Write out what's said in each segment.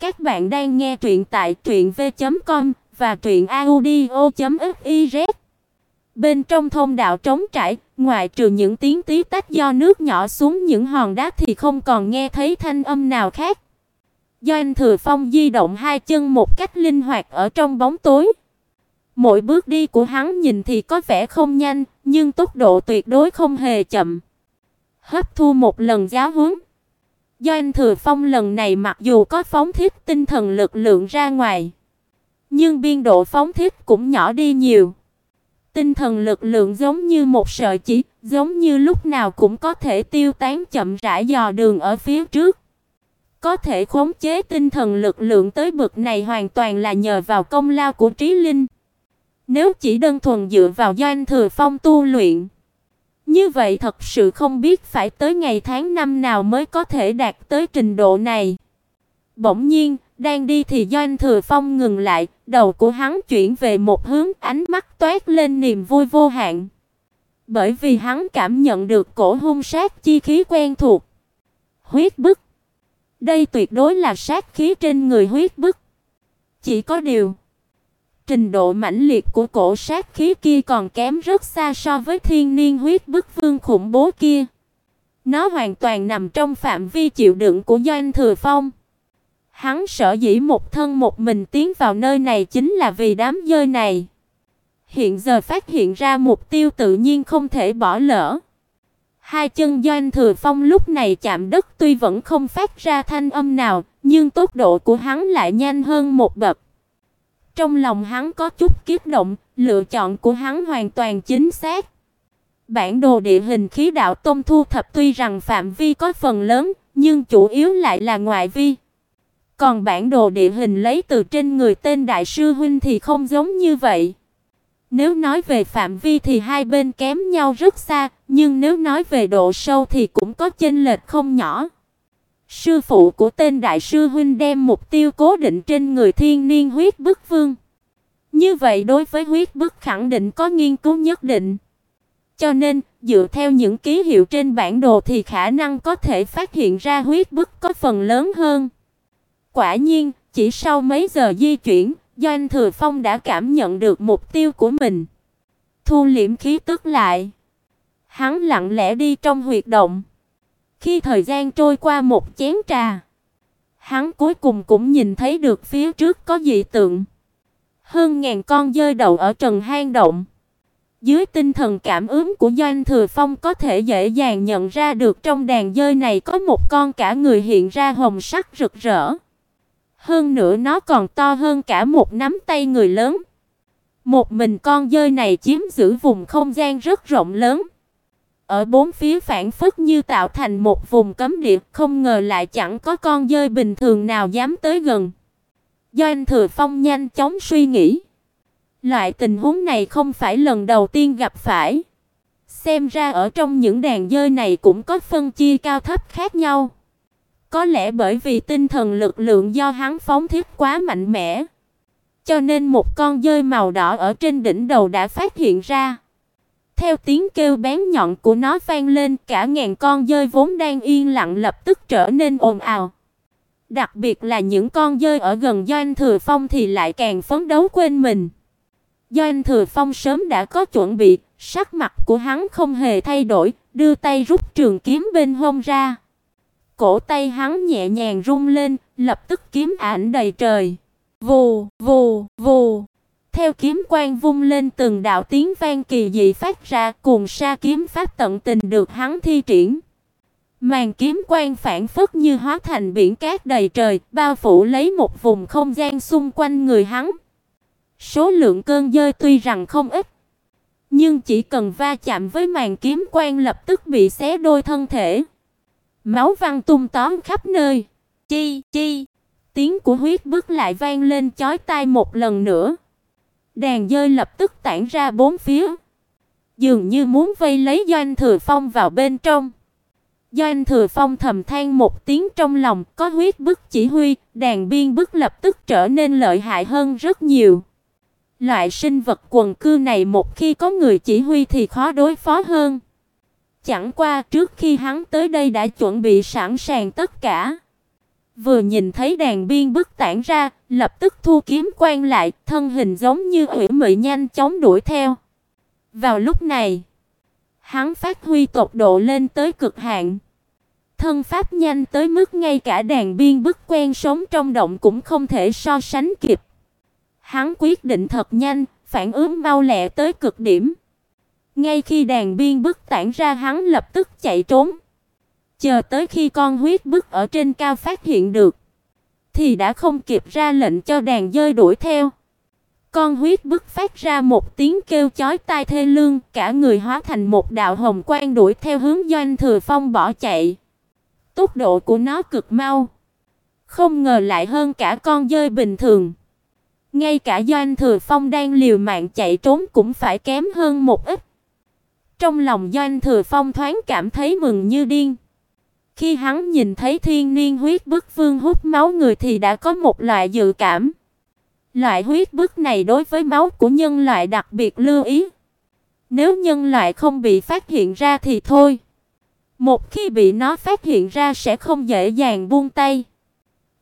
Các bạn đang nghe truyện tại truyệnv.com và truyệnaudio.fiz. Bên trong thông đạo trống trải, ngoại trừ những tiếng tí tách do nước nhỏ xuống những hòn đá thì không còn nghe thấy thanh âm nào khác. Doanh Thừa Phong di động hai chân một cách linh hoạt ở trong bóng tối. Mỗi bước đi của hắn nhìn thì có vẻ không nhanh, nhưng tốc độ tuyệt đối không hề chậm. Hấp thu một lần giáo huấn. Doanh Thừa Phong lần này mặc dù có phóng thích tinh thần lực lượng ra ngoài, nhưng biên độ phóng thích cũng nhỏ đi nhiều. Tinh thần lực lượng giống như một sợi chỉ, giống như lúc nào cũng có thể tiêu tán chậm rãi dò đường ở phía trước. Có thể khống chế tinh thần lực lượng tới bậc này hoàn toàn là nhờ vào công lao của Trí Linh. Nếu chỉ đơn thuần dựa vào Doanh Thừa Phong tu luyện, như vậy thật sự không biết phải tới ngày tháng năm nào mới có thể đạt tới trình độ này. Bỗng nhiên, đang đi thì Doanh Thừa Phong ngừng lại, đầu của hắn chuyển về một hướng, ánh mắt toát lên niềm vui vô hạn. Bởi vì hắn cảm nhận được cổ hung sát chi khí quen thuộc. Huyết bức. Đây tuyệt đối là sát khí trên người huyết bức. Chỉ có điều, trình độ mãnh liệt của cổ sát khí kia còn kém rất xa so với thiên niên huyết bức vương khủng bố kia. Nó hoàn toàn nằm trong phạm vi chịu đựng của Doanh Thừa Phong. Hắn sợ dĩ một thân một mình tiến vào nơi này chính là vì đám dơi này. Hiện giờ phát hiện ra mục tiêu tự nhiên không thể bỏ lỡ. Hai chân Doanh Thừa Phong lúc này chạm đất tuy vẫn không phát ra thanh âm nào, nhưng tốc độ của hắn lại nhanh hơn một bậc. Trong lòng hắn có chút kiếp động, lựa chọn của hắn hoàn toàn chính xác. Bản đồ địa hình khí đạo Tông thu thập tuy rằng phạm vi có phần lớn, nhưng chủ yếu lại là ngoại vi. Còn bản đồ địa hình lấy từ trên người tên đại sư huynh thì không giống như vậy. Nếu nói về phạm vi thì hai bên kém nhau rất xa, nhưng nếu nói về độ sâu thì cũng có chênh lệch không nhỏ. Sư phụ của tên đại sư huynh đem mục tiêu cố định trên người thiên niên huyết bức vương. Như vậy đối với huyết bức khẳng định có nghiên cứu nhất định. Cho nên, dựa theo những ký hiệu trên bản đồ thì khả năng có thể phát hiện ra huyết bức có phần lớn hơn. Quả nhiên, chỉ sau mấy giờ di chuyển, Doanh Thừa Phong đã cảm nhận được mục tiêu của mình. Thu liễm khí tức lại. Hắn lặng lẽ đi trong huyệt động. Khi thời gian trôi qua một chén trà, hắn cuối cùng cũng nhìn thấy được phía trước có dị tượng. Hơn ngàn con dơi đậu ở trần hang động. Dưới tinh thần cảm ứng của Doanh Thừa Phong có thể dễ dàng nhận ra được trong đàn dơi này có một con cả người hiện ra hồng sắc rực rỡ. Hơn nữa nó còn to hơn cả một nắm tay người lớn. Một mình con dơi này chiếm giữ vùng không gian rất rộng lớn. Ở bốn phía phản phất như tạo thành một vùng cấm địa, không ngờ lại chẳng có con dơi bình thường nào dám tới gần. Doanh Thừa Phong nhanh chóng suy nghĩ. Loại tình huống này không phải lần đầu tiên gặp phải. Xem ra ở trong những đàn dơi này cũng có phân chia cao thấp khác nhau. Có lẽ bởi vì tinh thần lực lượng do hắn phóng thiết quá mạnh mẽ, cho nên một con dơi màu đỏ ở trên đỉnh đầu đã phát hiện ra. Theo tiếng kêu bén nhọn của nó vang lên, cả ngàn con dơi vốn đang yên lặng lập tức trở nên ồn ào. Đặc biệt là những con dơi ở gần Doanh Thừa Phong thì lại càng phấn đấu quên mình. Doanh Thừa Phong sớm đã có chuẩn bị, sắc mặt của hắn không hề thay đổi, đưa tay rút trường kiếm bên hông ra. Cổ tay hắn nhẹ nhàng rung lên, lập tức kiếm ảnh đầy trời. Vù, vù, vù. Theo kiếm quang vung lên từng đạo tiếng vang kỳ dị phát ra, cùng sa kiếm pháp tận tình được hắn thi triển. Màn kiếm quang phản phất như hóa thành biển cát đầy trời, bao phủ lấy một vùng không gian xung quanh người hắn. Số lượng cơn dơi tuy rằng không ít, nhưng chỉ cần va chạm với màn kiếm quang lập tức bị xé đôi thân thể. Máu văng tung tóm khắp nơi. Chi, chi. Tiếng của huyết bức lại vang lên chói tai một lần nữa. Đàn dơi lập tức tản ra bốn phía, dường như muốn vây lấy Doanh Thừa Phong vào bên trong. Doanh Thừa Phong thầm than một tiếng trong lòng, có huyết bức chỉ huy, đàn biên bức lập tức trở nên lợi hại hơn rất nhiều. Loại sinh vật quần cư này một khi có người chỉ huy thì khó đối phó hơn. Chẳng qua trước khi hắn tới đây đã chuẩn bị sẵn sàng tất cả. Vừa nhìn thấy đàn biên bức tản ra, lập tức thu kiếm quan lại, thân hình giống như hủy mị nhanh chóng đuổi theo. Vào lúc này, hắn phát huy tốc độ lên tới cực hạn. Thân pháp nhanh tới mức ngay cả đàn biên bức quen sống trong động cũng không thể so sánh kịp. Hắn quyết định thật nhanh, phản ứng mau lẹ tới cực điểm. Ngay khi đàn biên bức tản ra hắn lập tức chạy trốn. Chờ tới khi con huyết bức ở trên cao phát hiện được, thì đã không kịp ra lệnh cho đàn dơi đuổi theo. Con huyết bức phát ra một tiếng kêu chói tai thê lương, cả người hóa thành một đạo hồng quang đuổi theo hướng Doanh Thừa Phong bỏ chạy. Tốc độ của nó cực mau, không ngờ lại hơn cả con dơi bình thường. Ngay cả Doanh Thừa Phong đang liều mạng chạy trốn cũng phải kém hơn một ít. Trong lòng Doanh Thừa Phong thoáng cảm thấy mừng như điên. Khi hắn nhìn thấy thiên niên huyết bức vương hút máu người thì đã có một loại dự cảm. Loại huyết bức này đối với máu của nhân loại đặc biệt lưu ý. Nếu nhân loại không bị phát hiện ra thì thôi. Một khi bị nó phát hiện ra sẽ không dễ dàng buông tay.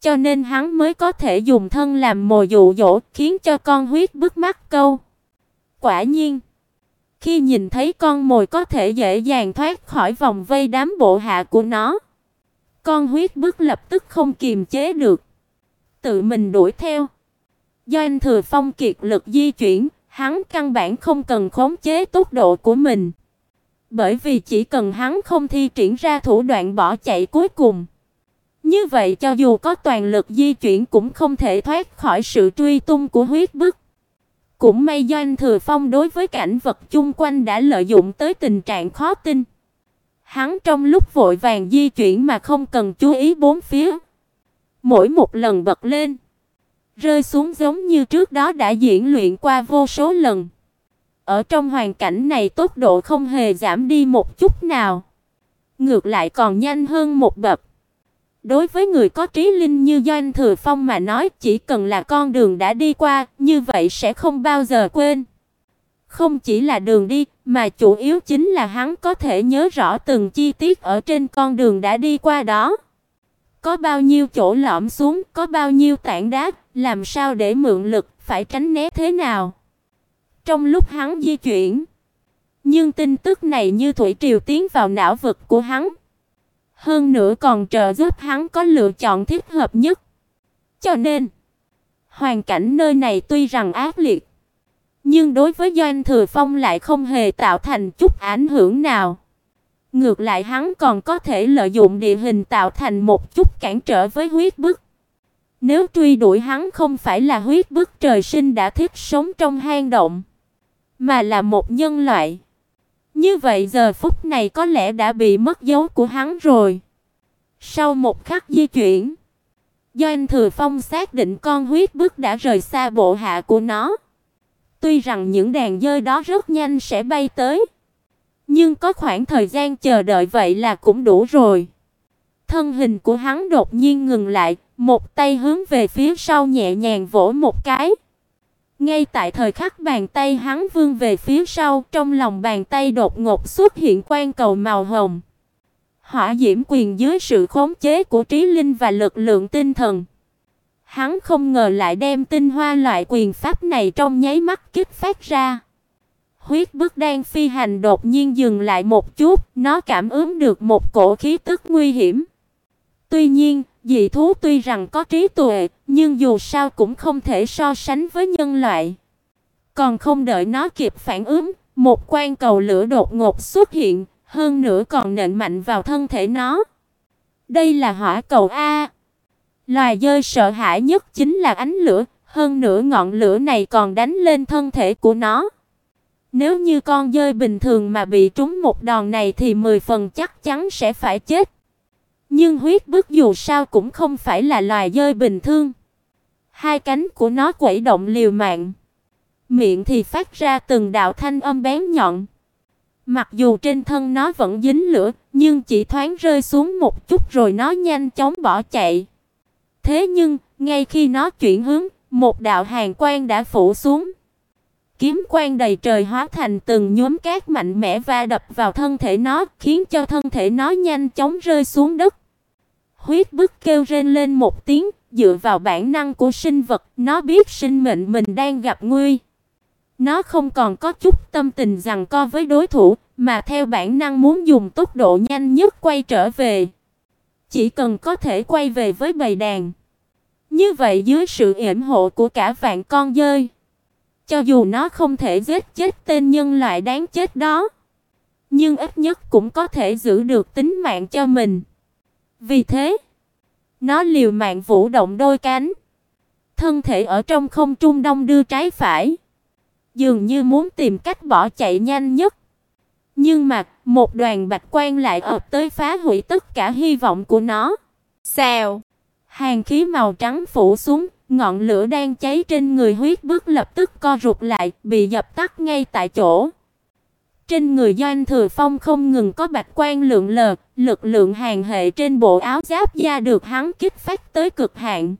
Cho nên hắn mới có thể dùng thân làm mồi dụ dỗ, khiến cho con huyết bức mắc câu. Quả nhiên, khi nhìn thấy con mồi có thể dễ dàng thoát khỏi vòng vây đám bộ hạ của nó, con huyết bức lập tức không kiềm chế được, tự mình đuổi theo. Do anh Thừa Phong kiệt lực di chuyển, hắn căn bản không cần khống chế tốc độ của mình. Bởi vì chỉ cần hắn không thi triển ra thủ đoạn bỏ chạy cuối cùng, như vậy cho dù có toàn lực di chuyển cũng không thể thoát khỏi sự truy tung của huyết bức. Cũng may do anh Thừa Phong đối với cảnh vật chung quanh đã lợi dụng tới tình trạng khó tin. Hắn trong lúc vội vàng di chuyển mà không cần chú ý bốn phía. Mỗi một lần bật lên, rơi xuống giống như trước đó đã diễn luyện qua vô số lần. Ở trong hoàn cảnh này tốc độ không hề giảm đi một chút nào, ngược lại còn nhanh hơn một bậc. Đối với người có trí linh như Doanh Thừa Phong mà nói, chỉ cần là con đường đã đi qua, như vậy sẽ không bao giờ quên. Không chỉ là đường đi, mà chủ yếu chính là hắn có thể nhớ rõ từng chi tiết ở trên con đường đã đi qua đó. Có bao nhiêu chỗ lõm xuống, có bao nhiêu tảng đá, làm sao để mượn lực, phải tránh né thế nào. Trong lúc hắn di chuyển, nhưng tin tức này như thủy triều tiến vào não vực của hắn. Hơn nữa còn trợ giúp hắn có lựa chọn thích hợp nhất. Cho nên, hoàn cảnh nơi này tuy rằng ác liệt, nhưng đối với Doanh Thừa Phong lại không hề tạo thành chút ảnh hưởng nào. Ngược lại hắn còn có thể lợi dụng địa hình tạo thành một chút cản trở với huyết bức. Nếu truy đuổi hắn không phải là huyết bức trời sinh đã thích sống trong hang động, mà là một nhân loại. Như vậy giờ phút này có lẽ đã bị mất dấu của hắn rồi. Sau một khắc di chuyển, Doanh Thừa Phong xác định con huyết bức đã rời xa bộ hạ của nó. Tuy rằng những đàn dơi đó rất nhanh sẽ bay tới, nhưng có khoảng thời gian chờ đợi vậy là cũng đủ rồi. Thân hình của hắn đột nhiên ngừng lại, một tay hướng về phía sau nhẹ nhàng vỗ một cái. Ngay tại thời khắc bàn tay hắn vươn về phía sau, trong lòng bàn tay đột ngột xuất hiện quang cầu màu hồng. Hỏa diễm quyền dưới sự khống chế của trí linh và lực lượng tinh thần. Hắn không ngờ lại đem tinh hoa loại quyền pháp này trong nháy mắt kích phát ra. Huyết bức đang phi hành đột nhiên dừng lại một chút, nó cảm ứng được một cổ khí tức nguy hiểm. Tuy nhiên, dị thú tuy rằng có trí tuệ, nhưng dù sao cũng không thể so sánh với nhân loại. Còn không đợi nó kịp phản ứng, một quan cầu lửa đột ngột xuất hiện, hơn nữa còn nện mạnh vào thân thể nó. Đây là hỏa cầu a. Loài dơi sợ hãi nhất chính là ánh lửa, hơn nữa ngọn lửa này còn đánh lên thân thể của nó. Nếu như con dơi bình thường mà bị trúng một đòn này thì 10 phần chắc chắn sẽ phải chết. Nhưng huyết bức dù sao cũng không phải là loài dơi bình thường. Hai cánh của nó quẩy động liều mạng. Miệng thì phát ra từng đạo thanh âm bén nhọn. Mặc dù trên thân nó vẫn dính lửa, nhưng chỉ thoáng rơi xuống một chút rồi nó nhanh chóng bỏ chạy. Thế nhưng, ngay khi nó chuyển hướng, một đạo hàn quang đã phủ xuống. Kiếm quang đầy trời hóa thành từng nhóm cát mạnh mẽ va đập vào thân thể nó, khiến cho thân thể nó nhanh chóng rơi xuống đất. Huyết bức kêu rên lên một tiếng, dựa vào bản năng của sinh vật, nó biết sinh mệnh mình đang gặp nguy. Nó không còn có chút tâm tình rằng co với đối thủ, mà theo bản năng muốn dùng tốc độ nhanh nhất quay trở về. Chỉ cần có thể quay về với bầy đàn. Như vậy dưới sự yểm hộ của cả vạn con dơi, cho dù nó không thể giết chết tên nhân loại đáng chết đó, nhưng ít nhất cũng có thể giữ được tính mạng cho mình. Vì thế, nó liều mạng vũ động đôi cánh, thân thể ở trong không trung đông đưa trái phải, dường như muốn tìm cách bỏ chạy nhanh nhất. Nhưng mà, một đoàn bạch quang lại ập tới phá hủy tất cả hy vọng của nó. Xèo, hàng khí màu trắng phủ xuống, ngọn lửa đang cháy trên người huyết bức lập tức co rụt lại, bị dập tắt ngay tại chỗ. Trên người Doanh Thừa Phong không ngừng có bạch quang lượng lờ, lực lượng hàn hệ trên bộ áo giáp da được hắn kích phát tới cực hạn.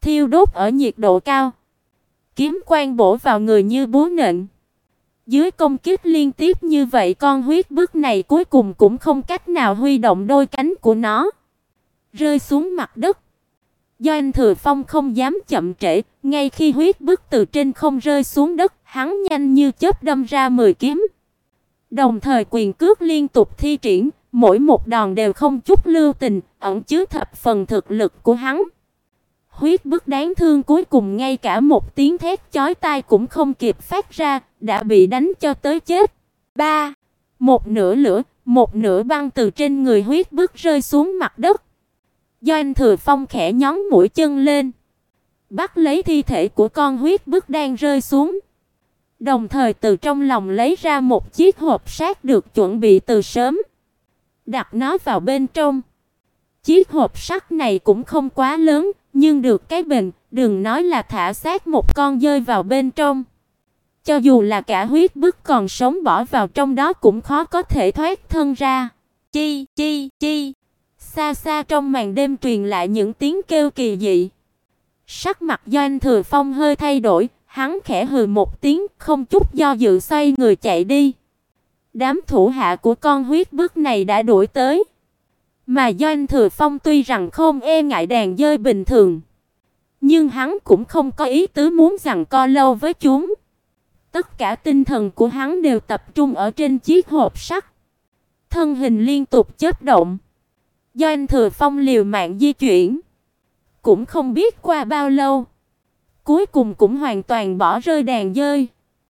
Thiêu đốt ở nhiệt độ cao. Kiếm quang bổ vào người như búa nện. Dưới công kích liên tiếp như vậy con huyết bức này cuối cùng cũng không cách nào huy động đôi cánh của nó. Rơi xuống mặt đất. do anh Thừa Phong không dám chậm trễ, ngay khi huyết bức từ trên không rơi xuống đất, hắn nhanh như chớp đâm ra 10 kiếm. Đồng thời quyền cước liên tục thi triển, mỗi một đòn đều không chút lưu tình, ẩn chứa thập phần thực lực của hắn. Huyết bức đáng thương cuối cùng ngay cả một tiếng thét chói tai cũng không kịp phát ra, đã bị đánh cho tới chết. Ba, Một nửa lửa, một nửa băng từ trên người huyết bức rơi xuống mặt đất. Doanh Thừa Phong khẽ nhón mũi chân lên, bắt lấy thi thể của con huyết bức đang rơi xuống. Đồng thời từ trong lòng lấy ra một chiếc hộp sắt được chuẩn bị từ sớm, đặt nó vào bên trong. Chiếc hộp sắt này cũng không quá lớn, nhưng được cái bình đừng nói là thả xác một con dơi vào bên trong. Cho dù là cả huyết bức còn sống bỏ vào trong đó cũng khó có thể thoát thân ra. Chi, chi, chi. Xa xa trong màn đêm truyền lại những tiếng kêu kỳ dị. Sắc mặt Doanh Thừa Phong hơi thay đổi, Hắn khẽ hừ một tiếng, không chút do dự xoay người chạy đi. Đám thủ hạ của con huyết bức này đã đuổi tới. Mà Doanh Thừa Phong tuy rằng không e ngại đàn dơi bình thường, nhưng hắn cũng không có ý tứ muốn rằng co lâu với chúng. Tất cả tinh thần của hắn đều tập trung ở trên chiếc hộp sắt. Thân hình liên tục chớp động. Doanh Thừa Phong liều mạng di chuyển, cũng không biết qua bao lâu, cuối cùng cũng hoàn toàn bỏ rơi đàn dơi.